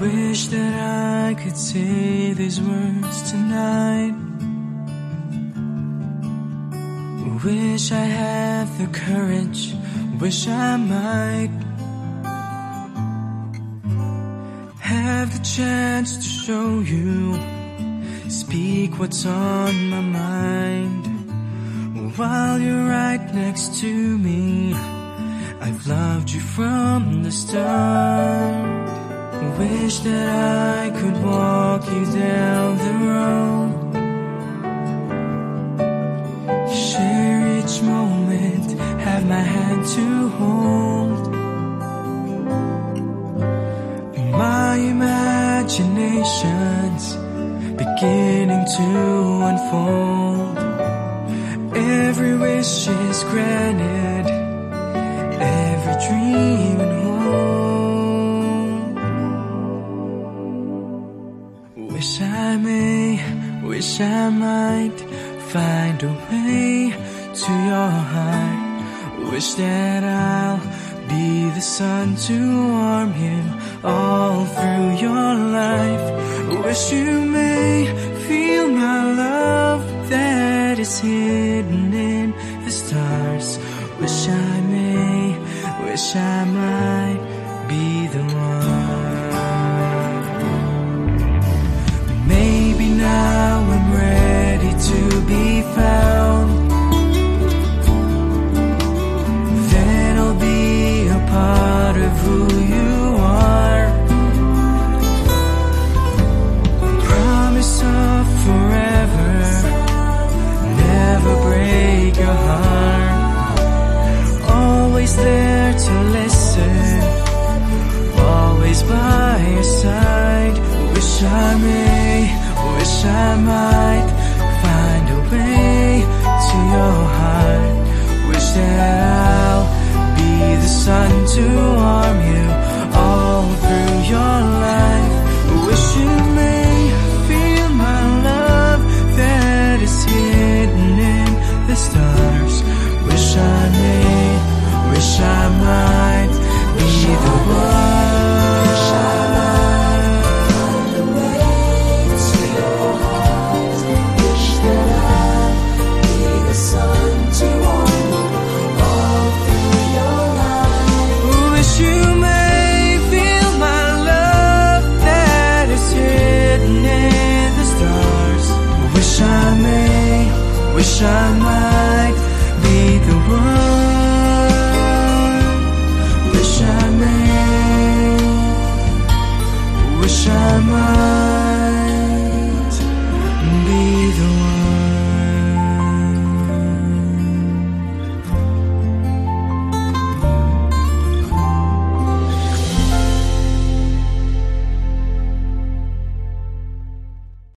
wish that I could say these words tonight. Wish I had the courage, wish I might have the chance to show you, speak what's on my mind. While you're right next to me, I've loved you from the start. Wish that I could walk you down the road. Share each moment, have my hand to hold. My imagination's beginning to unfold. Every wish is granted, every dream and hope. Wish I might find a way to your heart. Wish that I'll be the sun to warm you all through your life. Wish you may feel my love that is hidden in the stars. Wish I may, wish I might be the one. Be found. Then I'll be a part of who you are. Promise of forever, never break your heart. Always there to listen, always by your side. Wish I may, wish I might 窗外你的我